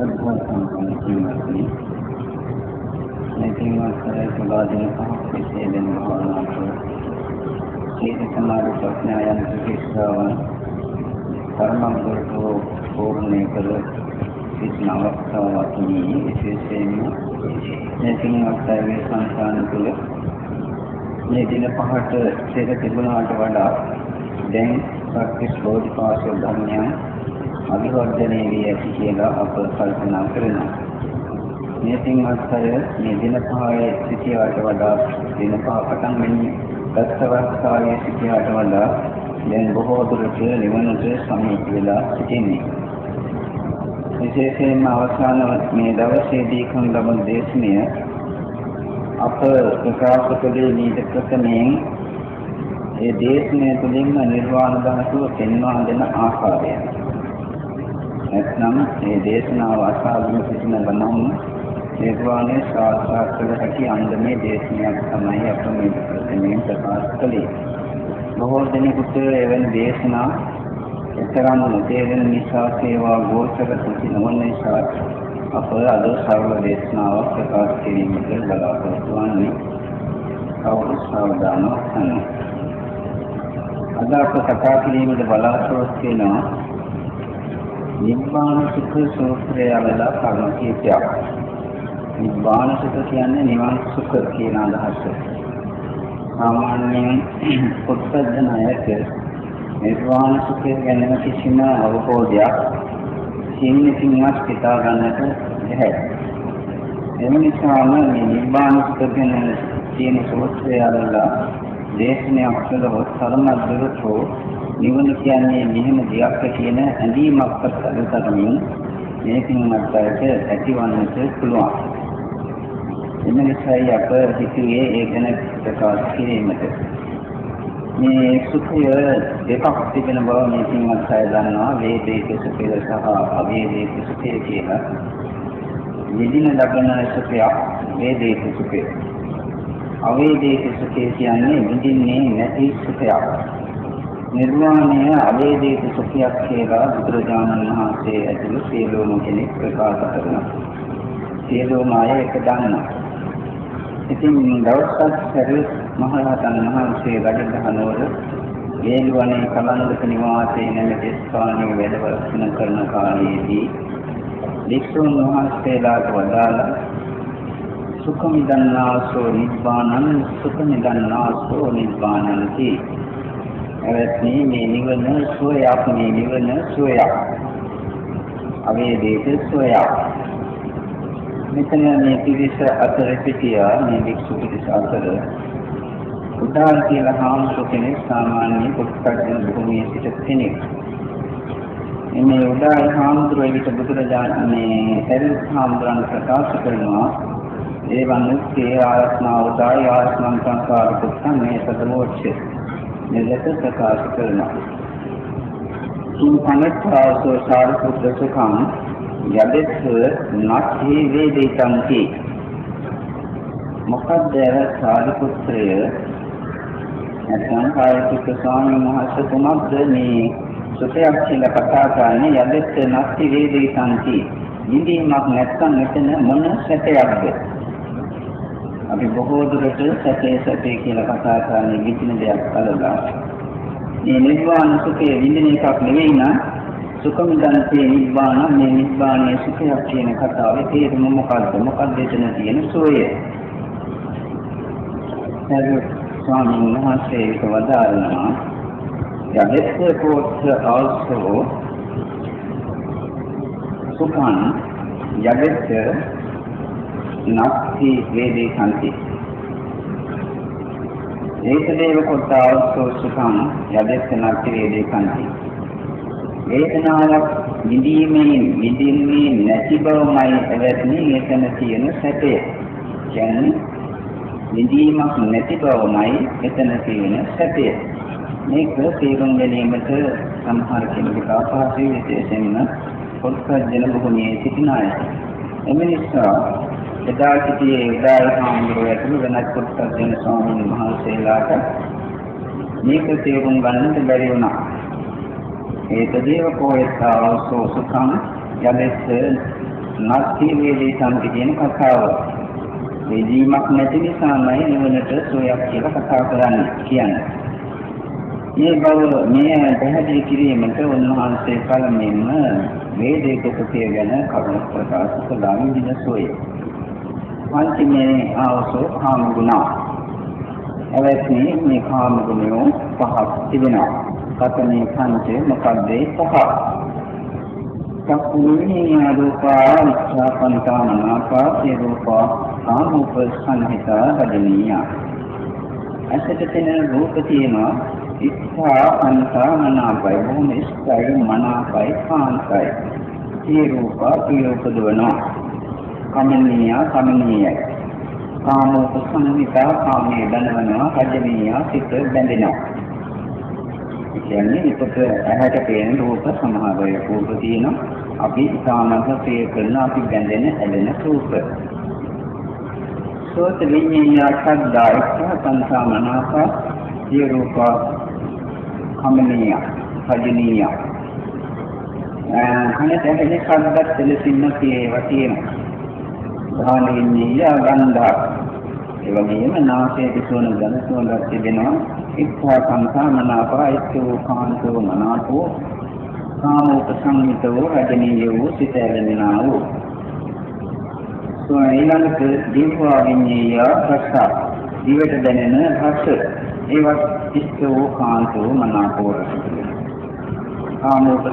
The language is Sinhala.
ශ්‍රද්ධා සම්පන්න පින්වත්නි මේ පින්වත්තරේ සබා දෙන පහක් විශේෂ දෙන භාවනා කරන සීල සමාධි ප්‍රඥා යන ත්‍රිශාවන් කර්මන්තෝ පූර්ණේ කර සිටින අවස්ථාවකදී විශේෂයෙන්ම මේ පින්වත්තරේ සංසාන තුළ මේ දින පහට සිට තිබුණාට වඩා දැන් සත්‍ය බෝධිපාක්ෂ ධර්මයන් අභිවර්ධනය වී ඇති කියලා අප කල්පනා කරනවා. මේ පින්වත් අය මේ දින පහේ සිටියාට වඩා දින පහ පටන් මෙන්නේ දස්සවස්ථාවේ සිටියාට වඩා දැන් බොහෝ දුරට නිවනට සමීප වෙලා සිටින්නේ. විශේෂයෙන්ම අවසාන මේ දවසේදී කන් ලබන දේශනය අප ප්‍රකාශ කළේ නීති ප්‍රථමයෙන් ඒ දේශනය තුළින්ම නිර්වාණ ධනතුව පෙන්වා දෙන ආකාරය. නැත්නම් මේ දේශනාව අසාගෙන සිටින ගමන් නිර්වාණය සාක්ෂාත් කර හැකි අන්දමේ දේශනයක් තමයි අප මේ ප්‍රතිමයෙන් ප්‍රකාශ කළේ. බොහෝ දෙනෙකුට එවැනි දේශනා එතරම් නොතේරෙන නිසා සේවා ගෝචර සිටි නොවන නිසා අප අද සරල දේශනාවක් ප්‍රකාශ කිරීමට බලාපොරොත්තු වන්නේ. කවුරු සාවධානව අහන්න. අද අප කතා කිරීමට බලාපොරොත්තු වෙනවා නිබ්බාන සුඛ සූත්‍රය වල කරුණු කීපයක්. නිබ්බාන සුඛ කියන්නේ නිවන් සුඛ කියන අදහස. සාමාන්‍යයෙන් පුත්සජන අයට නිර්වාණ සුඛය ගැන කිසිම අවබෝධයක් සිහිනකින්වත් හිතා ගන්නට බැහැ. එම නිසාම මේ නිබ්බාන සුඛ ගැන තියෙන සූත්‍රය වල දේශනයක් කළොත් තරමක් දුරට නිවන කියන්නේ මෙහෙම දෙයක් කියන ඇඳීමක් අත්දැකීමින් මේකින් මතයට ඇතිවන්නට පුළුවන්. එම නිසායි අප හිතුවේ ඒ ගැන ප්‍රකාශ කිරීමට. මේ සුඛය දෙකක් තිබෙන බව මේකින් මතය දන්නවා වේදේක සුඛය සහ අවේදේක සුඛය කියලා. විදින ලබන සුඛය වේදේක සුඛය. අවේදේක සුඛය කියන්නේ විදින්නේ නැති සුඛයක්. නිර්වාණය අවේදිත සුඛයක් කියලා බුදුරජාණන් වහන්සේ ඇතුළු සියලුම කෙනෙක් ප්‍රකාශ කරනවා. සියලුම අය එක දන්නවා. ඉතින් දවසක් සරියුත් මහරහතන් වහන්සේ වැඩදහනවල වේලුවනේ කලන්දක නිවාසයේ නැමැති ස්ථානයේ වැඩවසන කරන කාලයේදී වික්ෂුන් වහන්සේලාට වදාළා සුඛමිදන්නාසෝ නිබ්බානං සුඛමිදන්නාසෝ නිබ්බානං එවත්නි මේ නිවන සෝයක් මේ නිවන සෝයක් අවේදේත සෝයක් මෙතන මේ පිරිස අතර පිටියා මේ වික්ෂු පිරිස අතර උදාන කියලා හාමුදුරු කෙනෙක් සාමාන්‍ය පුස්තකයන් භූමියේ සිට කෙනෙක්. මේ උදාන හාමුදුරුවෝ විට බුදුරජාණන් මේ එරිස් හාමුදුරන් ප්‍රකාශ කරනවා ඒ වන්සේ ආත්මා උදාය ආත්මං සංකාර පුත්තන් මේ සදමෝච්චේ මෙලෙස ප්‍රකාශ කරනවා. සුපනත්තාසෝ සාරිපුත්‍ර සුඛං යදෙත් නත්හි වේදිතංති මොකද්ද සාරිපුත්‍රය? නැත්නම් කායික ස්වාමීන් වහන්සේ කුමක්ද මේ සුඛයක් කියලා කතා කරන්නේ? යදෙත් නත්හි වේදිතංති ඉඳීමක් නැත්නම් මෙතන මොන සැපයක්ද අපි බොහෝ දුරට සැපේ සැපේ කියලා කතා කරන්නේ විචින දෙයක් කළා. මේ නිර්වාණ සුඛයේ විඳින එකක් නෙවෙයි නම් සුඛමිදන්තේ නිබ්බාන මේ නිබ්බානයේ සුඛයක් කියන කතාවේ තේරුම මොකද්ද? මොකක්ද එතන තියෙන සෝය? හරි ස්වාමීන් වහන්සේ ඒක වදාරනවා. යදෙත් කෝත් also සුඛං යදෙත් නක්ති වේදේ සම්ති. ඒකදේව කොටාවසෝ සුඛං යදෙත් නක්ති වේදේ සම්ති. වේදනාවක් නිදීමේ නිදින්නේ නැති බවමයි එවැත්නි එතන තියෙන සැපය. කියන්නේ නිදීමක් නැති බවමයි එතන තියෙන සැපය. මේක තේරුම් ගැනීමට සමහර කෙනෙකුට අපහසුයි විශේෂයෙන්ම පොත්පත් ජන භූමියේ සිටින අය. එම නිසා එදා සිටියේ උදාය හාමුදුරුවෝ ඇතුළු වෙනත් කොටස් දෙන ස්වාමීන් වහන්සේලාට මේක තේරුම් ගන්නට බැරි වුණා. ඒක දේව කෝයතාවසෝ සුඛං යදෙස් නැති වේදී සම්පති කියන කතාව. වේදීමක් නැති නිසාමයි නිවනට සෝයක් කියලා කතා කරන්නේ කියන්නේ. මේ බව මේ පැහැදිලි කිරීමට උන්වහන්සේ පළමුවෙන්ම වේදේක කුතිය ගැන කරුණු ප්‍රකාශ කළා විදිහසෝය. පංචමේ ආවසෝ කාම ගුණ. එවැනි මේ කාම ගුණෝ පහක් තිබෙනවා. කතනේ පංච මොකද්ද පහ? චක්කුනේ රූපා විච්ඡාපන්තා මනාපා ඒ රූපා කාමෝප සංහිතා වදනීය. ඇසට තෙන රූප තියෙනවා ඉස්සා අන්තා මනාපයි බොහොම ඉස්සයි මනාපයි කාන්තයි. ඒ රූප ප්‍රිය උපදවනවා. කමනීය කමනීයයි. කාමෝප සංහිතා කාමයේ දනවනවා රජනීය සිත බැඳෙනවා. කියන්නේ එතකොට ඇහැට පේන රූප සමහර වෙලාවට රූප තියෙනවා. අපි සාමන්ත ප්‍රිය කරන අපි බැඳෙන ඇලෙන රූප. සෝත විඤ්ඤාණ සද්දායක සංසමනාප සිය රූප කමනීය සජනීය කනට ඇහෙන ශබ්දත් දෙලසින්න තියෙවා තියෙනවා. ධානීය ගන්ධා ඒ වගේම නාසයේ සුවඳ ගඳ සුවඳක් තිබෙනවා. ඉක්ඛා සංසමනාපා ඉක්ඛෝ කාන්තෝ මනාපෝ. කාමෝපසංහිතෝ රජනීයෝ සිත ඇලෙනා වූ. ඊළඟට දීපවා විඤ්ඤාය රස. දිවට දැනෙන රස. ඒවත් ඉස්කෝ කාන්තෝ මනාපෝ රස. කාමෝප